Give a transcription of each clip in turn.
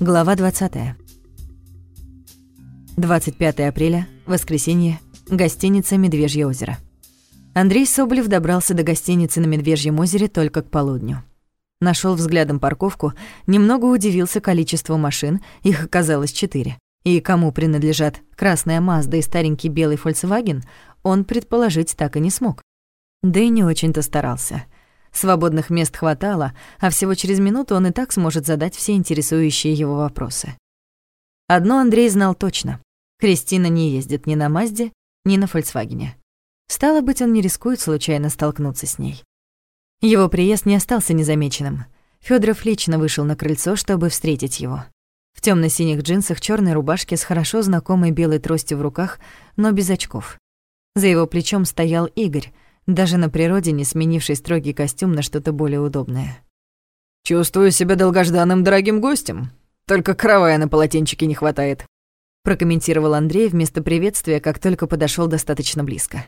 Глава 20. 25 апреля, воскресенье, гостиница «Медвежье озеро». Андрей Соболев добрался до гостиницы на Медвежьем озере только к полудню. Нашел взглядом парковку, немного удивился количеству машин, их оказалось четыре. И кому принадлежат красная Мазда и старенький белый Volkswagen, он предположить так и не смог. Да и не очень-то старался. Свободных мест хватало, а всего через минуту он и так сможет задать все интересующие его вопросы. Одно Андрей знал точно. Кристина не ездит ни на Мазде, ни на Фольксвагене. Стало быть, он не рискует случайно столкнуться с ней. Его приезд не остался незамеченным. Федоров лично вышел на крыльцо, чтобы встретить его. В темно синих джинсах, черной рубашке с хорошо знакомой белой тростью в руках, но без очков. За его плечом стоял Игорь, даже на природе не сменивший строгий костюм на что-то более удобное. «Чувствую себя долгожданным дорогим гостем. Только каравая на полотенчике не хватает», прокомментировал Андрей вместо приветствия, как только подошел достаточно близко.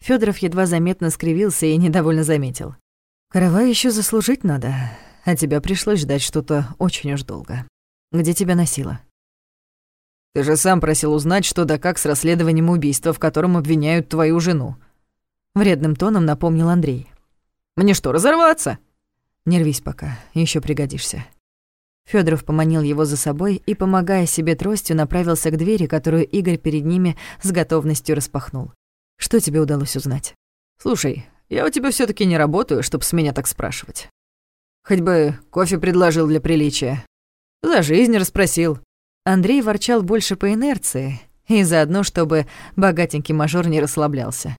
Федоров едва заметно скривился и недовольно заметил. «Каравай еще заслужить надо, а тебя пришлось ждать что-то очень уж долго. Где тебя носило?» «Ты же сам просил узнать, что да как с расследованием убийства, в котором обвиняют твою жену», Вредным тоном напомнил Андрей. «Мне что, разорваться?» «Не рвись пока, еще пригодишься». Федоров поманил его за собой и, помогая себе тростью, направился к двери, которую Игорь перед ними с готовностью распахнул. «Что тебе удалось узнать?» «Слушай, я у тебя все таки не работаю, чтобы с меня так спрашивать. Хоть бы кофе предложил для приличия. За жизнь расспросил». Андрей ворчал больше по инерции и заодно, чтобы богатенький мажор не расслаблялся.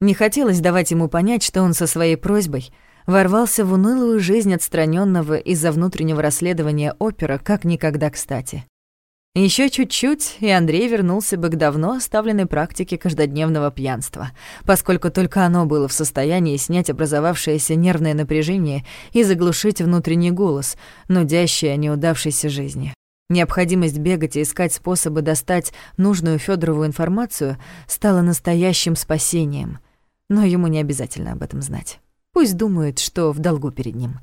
Не хотелось давать ему понять, что он со своей просьбой ворвался в унылую жизнь отстраненного из-за внутреннего расследования опера как никогда кстати. Еще чуть-чуть, и Андрей вернулся бы к давно оставленной практике каждодневного пьянства, поскольку только оно было в состоянии снять образовавшееся нервное напряжение и заглушить внутренний голос, нудящий о неудавшейся жизни. Необходимость бегать и искать способы достать нужную Федорову информацию стала настоящим спасением, но ему не обязательно об этом знать. Пусть думает, что в долгу перед ним.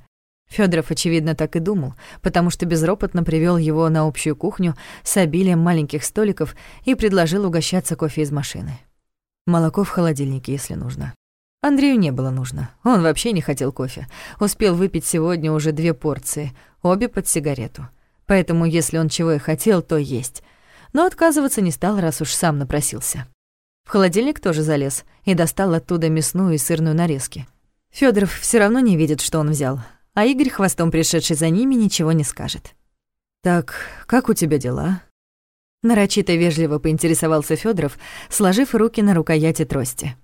Федоров, очевидно, так и думал, потому что безропотно привел его на общую кухню с обилием маленьких столиков и предложил угощаться кофе из машины. Молоко в холодильнике, если нужно. Андрею не было нужно. Он вообще не хотел кофе. Успел выпить сегодня уже две порции, обе под сигарету. Поэтому, если он чего и хотел, то есть. Но отказываться не стал, раз уж сам напросился. В холодильник тоже залез и достал оттуда мясную и сырную нарезки. Федоров все равно не видит, что он взял, а Игорь, хвостом пришедший за ними, ничего не скажет. «Так, как у тебя дела?» Нарочито вежливо поинтересовался Федоров, сложив руки на рукояти трости.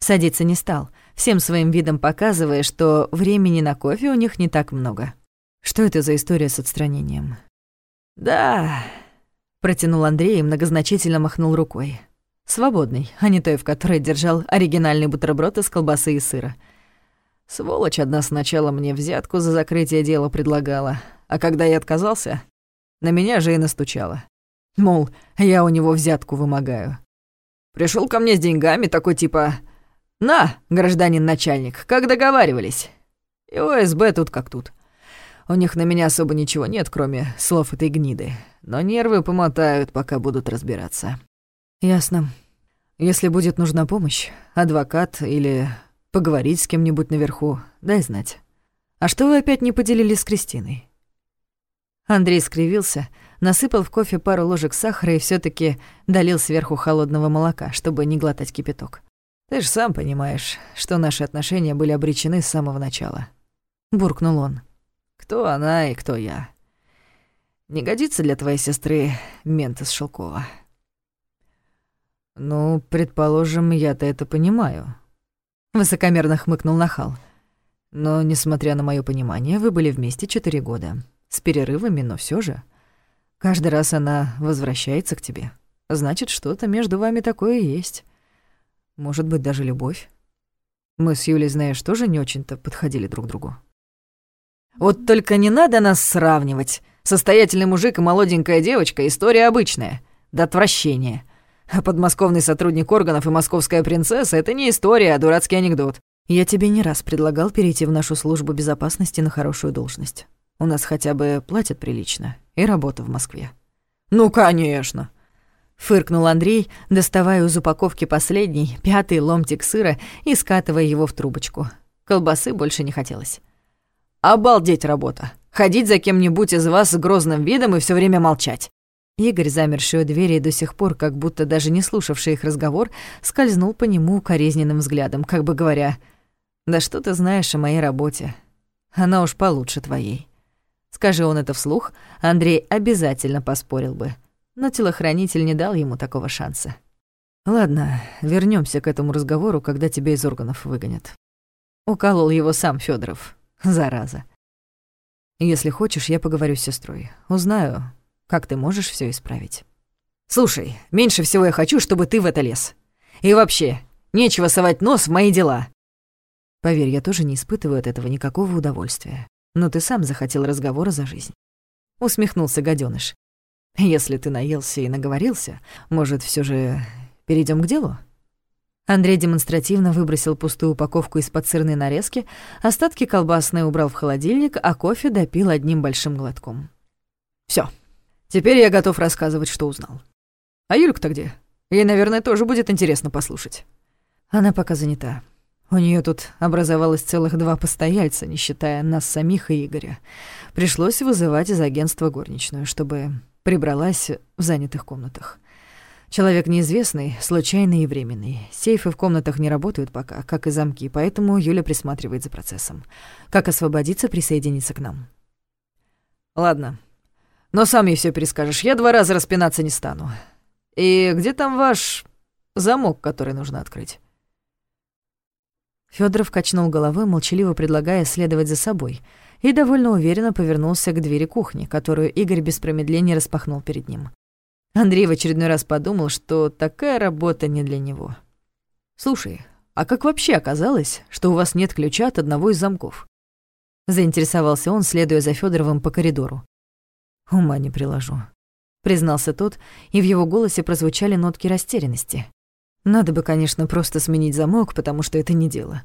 Садиться не стал, всем своим видом показывая, что времени на кофе у них не так много. Что это за история с отстранением? «Да...» — протянул Андрей и многозначительно махнул рукой. Свободный, а не той, в которой держал оригинальный бутерброд из колбасы и сыра. Сволочь одна сначала мне взятку за закрытие дела предлагала, а когда я отказался, на меня же и настучала. Мол, я у него взятку вымогаю. Пришел ко мне с деньгами, такой типа «На, гражданин начальник, как договаривались». И ОСБ тут как тут. У них на меня особо ничего нет, кроме слов этой гниды. Но нервы помотают, пока будут разбираться. Ясно. Если будет нужна помощь, адвокат или поговорить с кем-нибудь наверху, дай знать. А что вы опять не поделились с Кристиной? Андрей скривился, насыпал в кофе пару ложек сахара и все таки долил сверху холодного молока, чтобы не глотать кипяток. Ты же сам понимаешь, что наши отношения были обречены с самого начала. Буркнул он. Кто она и кто я? Не годится для твоей сестры мент из Шелкова. «Ну, предположим, я-то это понимаю», — высокомерно хмыкнул Нахал. «Но, несмотря на моё понимание, вы были вместе четыре года. С перерывами, но всё же. Каждый раз она возвращается к тебе. Значит, что-то между вами такое есть. Может быть, даже любовь. Мы с Юлей, знаешь, тоже не очень-то подходили друг другу». «Вот только не надо нас сравнивать. Состоятельный мужик и молоденькая девочка — история обычная. До отвращения». А подмосковный сотрудник органов и московская принцесса — это не история, а дурацкий анекдот. Я тебе не раз предлагал перейти в нашу службу безопасности на хорошую должность. У нас хотя бы платят прилично, и работа в Москве». «Ну, конечно!» Фыркнул Андрей, доставая из упаковки последний, пятый ломтик сыра и скатывая его в трубочку. Колбасы больше не хотелось. «Обалдеть работа! Ходить за кем-нибудь из вас с грозным видом и все время молчать!» Игорь, замерший у двери и до сих пор, как будто даже не слушавший их разговор, скользнул по нему укоризненным взглядом, как бы говоря, «Да что ты знаешь о моей работе? Она уж получше твоей». Скажи он это вслух, Андрей обязательно поспорил бы. Но телохранитель не дал ему такого шанса. «Ладно, вернемся к этому разговору, когда тебя из органов выгонят». Уколол его сам Федоров, зараза. «Если хочешь, я поговорю с сестрой. Узнаю, как ты можешь все исправить? Слушай, меньше всего я хочу, чтобы ты в это лез. И вообще, нечего совать нос в мои дела. Поверь, я тоже не испытываю от этого никакого удовольствия. Но ты сам захотел разговора за жизнь. Усмехнулся гадёныш. Если ты наелся и наговорился, может, все же перейдем к делу? Андрей демонстративно выбросил пустую упаковку из-под сырной нарезки, остатки колбасной убрал в холодильник, а кофе допил одним большим глотком. Все, Теперь я готов рассказывать, что узнал. А Юлька-то где? Ей, наверное, тоже будет интересно послушать. Она пока занята. У нее тут образовалось целых два постояльца, не считая нас самих и Игоря. Пришлось вызывать из агентства горничную, чтобы прибралась в занятых комнатах. Человек неизвестный, случайный и временный. Сейфы в комнатах не работают пока, как и замки, поэтому Юля присматривает за процессом. Как освободиться, присоединиться к нам. Ладно, но сам ей все перескажешь. Я два раза распинаться не стану. И где там ваш замок, который нужно открыть?» Федоров качнул головой, молчаливо предлагая следовать за собой, и довольно уверенно повернулся к двери кухни, которую Игорь без промедления распахнул перед ним. Андрей в очередной раз подумал, что такая работа не для него. «Слушай, а как вообще оказалось, что у вас нет ключа от одного из замков?» Заинтересовался он, следуя за Федоровым по коридору. Ума не приложу. Признался тот, и в его голосе прозвучали нотки растерянности. Надо бы, конечно, просто сменить замок, потому что это не дело.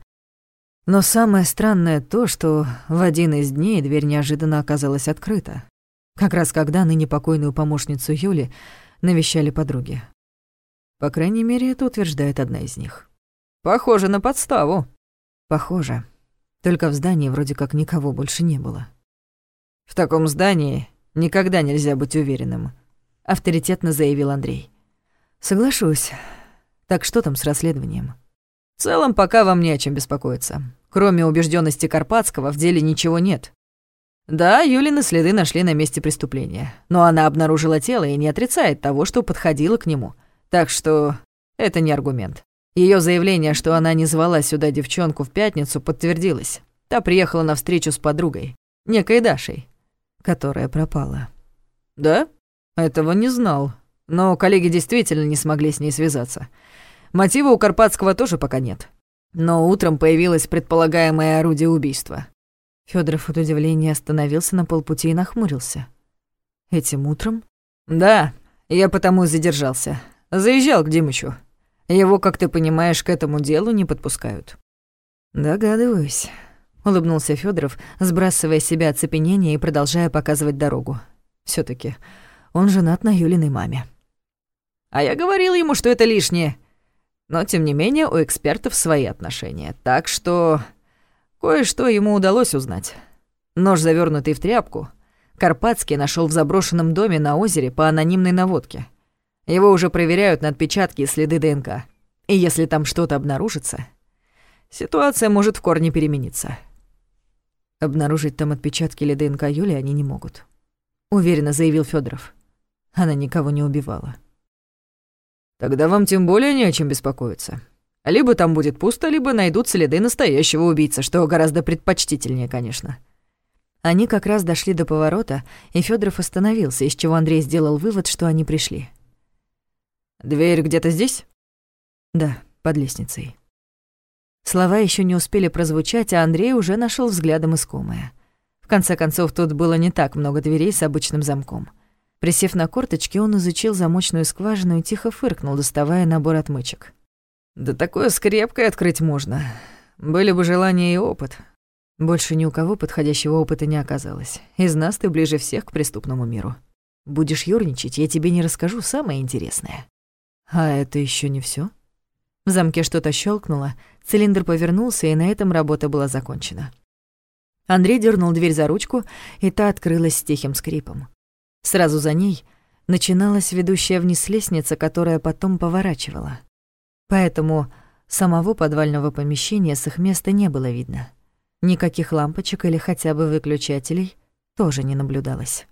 Но самое странное то, что в один из дней дверь неожиданно оказалась открыта. Как раз когда ныне покойную помощницу Юли навещали подруги. По крайней мере, это утверждает одна из них. «Похоже на подставу». «Похоже. Только в здании вроде как никого больше не было». «В таком здании Никогда нельзя быть уверенным», — авторитетно заявил Андрей. «Соглашусь. Так что там с расследованием?» «В целом, пока вам не о чем беспокоиться. Кроме убежденности Карпатского, в деле ничего нет. Да, Юлины следы нашли на месте преступления, но она обнаружила тело и не отрицает того, что подходила к нему. Так что это не аргумент. Ее заявление, что она не звала сюда девчонку в пятницу, подтвердилось. Та приехала на встречу с подругой, некой Дашей которая пропала. Да? Этого не знал. Но коллеги действительно не смогли с ней связаться. Мотива у Карпатского тоже пока нет. Но утром появилось предполагаемое орудие убийства. Федоров от удивления остановился на полпути и нахмурился. Этим утром? Да, я потому и задержался. Заезжал к Димычу. Его, как ты понимаешь, к этому делу не подпускают. Догадываюсь. Улыбнулся Федоров, сбрасывая с себя оцепенение и продолжая показывать дорогу. все таки он женат на Юлиной маме. А я говорил ему, что это лишнее. Но, тем не менее, у экспертов свои отношения. Так что кое-что ему удалось узнать. Нож, завернутый в тряпку, Карпатский нашел в заброшенном доме на озере по анонимной наводке. Его уже проверяют на отпечатки и следы ДНК. И если там что-то обнаружится, ситуация может в корне перемениться. Обнаружить там отпечатки или ДНК Юли они не могут. Уверенно заявил Федоров. Она никого не убивала. Тогда вам тем более не о чем беспокоиться. Либо там будет пусто, либо найдут следы настоящего убийцы, что гораздо предпочтительнее, конечно. Они как раз дошли до поворота, и Федоров остановился, из чего Андрей сделал вывод, что они пришли. «Дверь где-то здесь?» «Да, под лестницей». Слова еще не успели прозвучать, а Андрей уже нашел взглядом искомое. В конце концов, тут было не так много дверей с обычным замком. Присев на корточки, он изучил замочную скважину и тихо фыркнул, доставая набор отмычек. «Да такое скрепкой открыть можно. Были бы желание и опыт. Больше ни у кого подходящего опыта не оказалось. Из нас ты ближе всех к преступному миру. Будешь ёрничать, я тебе не расскажу самое интересное. А это еще не все. В замке что-то щелкнуло, цилиндр повернулся, и на этом работа была закончена. Андрей дернул дверь за ручку, и та открылась с тихим скрипом. Сразу за ней начиналась ведущая вниз лестница, которая потом поворачивала. Поэтому самого подвального помещения с их места не было видно. Никаких лампочек или хотя бы выключателей тоже не наблюдалось.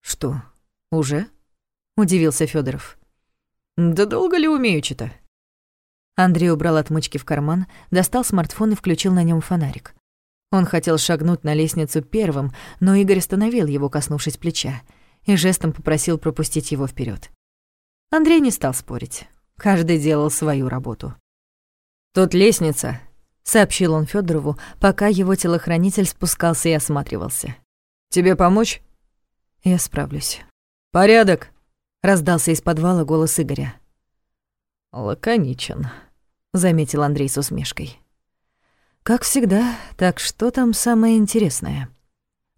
«Что, уже?» — удивился Федоров. «Да долго ли умеючи-то?» Андрей убрал отмычки в карман, достал смартфон и включил на нем фонарик. Он хотел шагнуть на лестницу первым, но Игорь остановил его, коснувшись плеча, и жестом попросил пропустить его вперед. Андрей не стал спорить. Каждый делал свою работу. «Тут лестница», — сообщил он Федорову, пока его телохранитель спускался и осматривался. «Тебе помочь?» «Я справлюсь». «Порядок!» — раздался из подвала голос Игоря. «Лаконичен», — заметил Андрей с усмешкой. «Как всегда, так что там самое интересное?»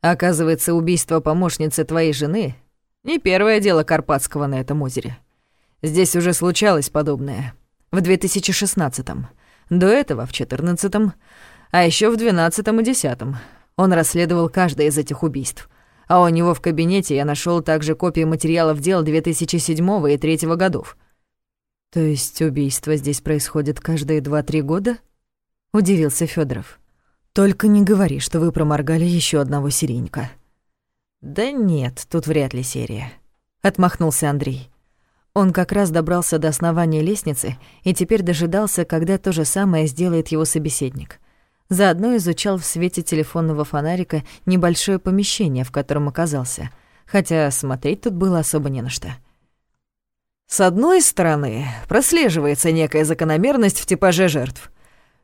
«Оказывается, убийство помощницы твоей жены — не первое дело Карпатского на этом озере. Здесь уже случалось подобное. В 2016-м. До этого в 14-м. А еще в 12-м и 10-м. Он расследовал каждое из этих убийств. А у него в кабинете я нашел также копии материалов дел 2007 и 2003 годов. То есть убийства здесь происходят каждые два-три года? Удивился Федоров. Только не говори, что вы проморгали еще одного серийника. Да нет, тут вряд ли серия. Отмахнулся Андрей. Он как раз добрался до основания лестницы и теперь дожидался, когда то же самое сделает его собеседник. Заодно изучал в свете телефонного фонарика небольшое помещение, в котором оказался, хотя смотреть тут было особо не на что. С одной стороны, прослеживается некая закономерность в типаже жертв.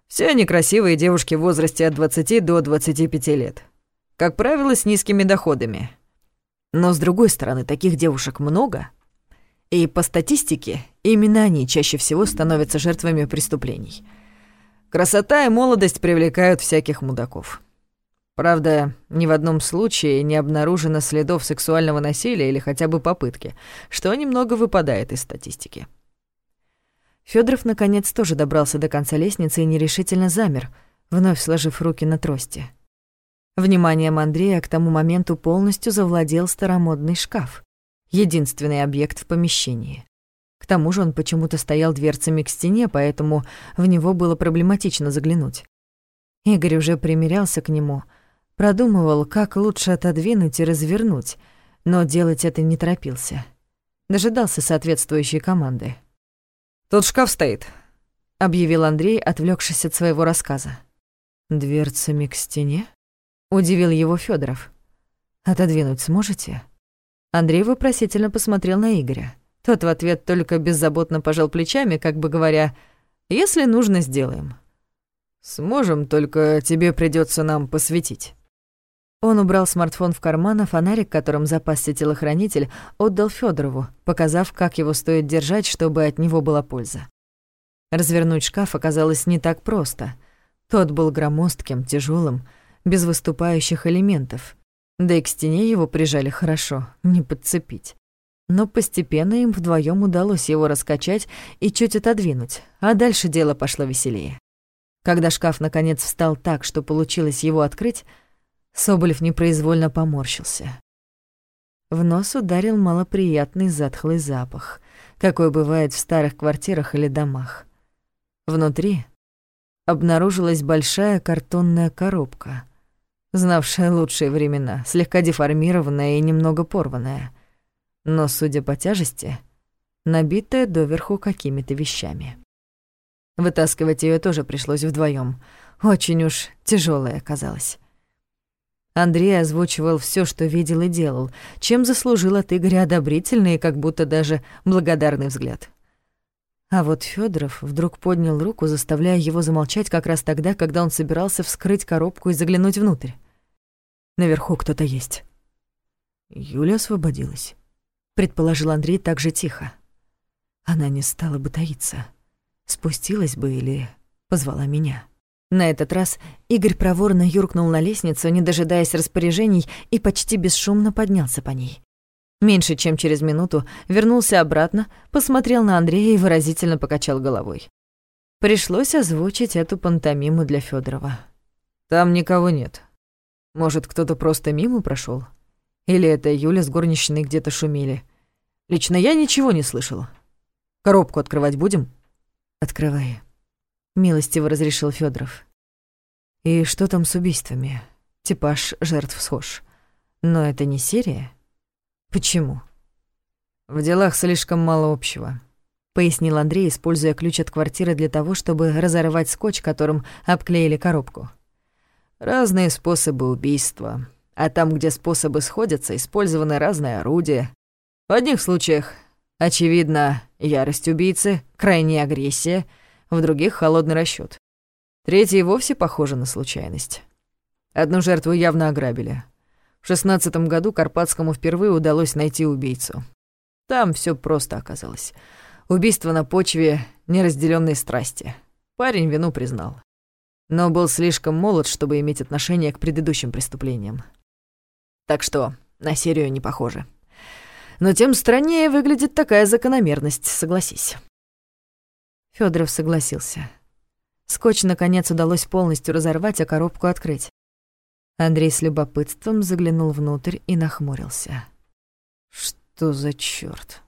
Все они красивые девушки в возрасте от 20 до 25 лет. Как правило, с низкими доходами. Но с другой стороны, таких девушек много. И по статистике, именно они чаще всего становятся жертвами преступлений — Красота и молодость привлекают всяких мудаков. Правда, ни в одном случае не обнаружено следов сексуального насилия или хотя бы попытки, что немного выпадает из статистики. Федоров наконец тоже добрался до конца лестницы и нерешительно замер, вновь сложив руки на трости. Вниманием Андрея к тому моменту полностью завладел старомодный шкаф, единственный объект в помещении. К тому же он почему-то стоял дверцами к стене, поэтому в него было проблематично заглянуть. Игорь уже примерялся к нему, продумывал, как лучше отодвинуть и развернуть, но делать это не торопился. Дожидался соответствующей команды. «Тут шкаф стоит», — объявил Андрей, отвлекшись от своего рассказа. «Дверцами к стене?» — удивил его Федоров. «Отодвинуть сможете?» Андрей вопросительно посмотрел на Игоря. Тот в ответ только беззаботно пожал плечами, как бы говоря, «Если нужно, сделаем». «Сможем, только тебе придется нам посветить». Он убрал смартфон в карман, а фонарик, которым запасся телохранитель, отдал Федорову, показав, как его стоит держать, чтобы от него была польза. Развернуть шкаф оказалось не так просто. Тот был громоздким, тяжелым, без выступающих элементов. Да и к стене его прижали хорошо, не подцепить. Но постепенно им вдвоем удалось его раскачать и чуть отодвинуть, а дальше дело пошло веселее. Когда шкаф наконец встал так, что получилось его открыть, Соболев непроизвольно поморщился. В нос ударил малоприятный затхлый запах, какой бывает в старых квартирах или домах. Внутри обнаружилась большая картонная коробка, знавшая лучшие времена, слегка деформированная и немного порванная — но, судя по тяжести, набитая доверху какими-то вещами. Вытаскивать ее тоже пришлось вдвоем. Очень уж тяжелая оказалась. Андрей озвучивал все, что видел и делал, чем заслужил от Игоря одобрительный и как будто даже благодарный взгляд. А вот Федоров вдруг поднял руку, заставляя его замолчать как раз тогда, когда он собирался вскрыть коробку и заглянуть внутрь. Наверху кто-то есть. Юля освободилась предположил Андрей так же тихо. Она не стала бы таиться. Спустилась бы или позвала меня. На этот раз Игорь проворно юркнул на лестницу, не дожидаясь распоряжений, и почти бесшумно поднялся по ней. Меньше чем через минуту вернулся обратно, посмотрел на Андрея и выразительно покачал головой. Пришлось озвучить эту пантомиму для Федорова. «Там никого нет. Может, кто-то просто мимо прошел? Или это Юля с горничной где-то шумели? Лично я ничего не слышал. Коробку открывать будем?» «Открывай», — милостиво разрешил Федоров. «И что там с убийствами? Типаж жертв схож. Но это не серия?» «Почему?» «В делах слишком мало общего», — пояснил Андрей, используя ключ от квартиры для того, чтобы разорвать скотч, которым обклеили коробку. «Разные способы убийства, а там, где способы сходятся, использованы разные орудия. В одних случаях, очевидно, ярость убийцы, крайняя агрессия, в других — холодный расчёт. Третий вовсе похоже на случайность. Одну жертву явно ограбили — в шестнадцатом году Карпатскому впервые удалось найти убийцу. Там все просто оказалось. Убийство на почве неразделенной страсти. Парень вину признал. Но был слишком молод, чтобы иметь отношение к предыдущим преступлениям. Так что на серию не похоже. Но тем страннее выглядит такая закономерность, согласись. Федоров согласился. Скотч, наконец, удалось полностью разорвать, а коробку открыть. Андрей с любопытством заглянул внутрь и нахмурился. «Что за чёрт?»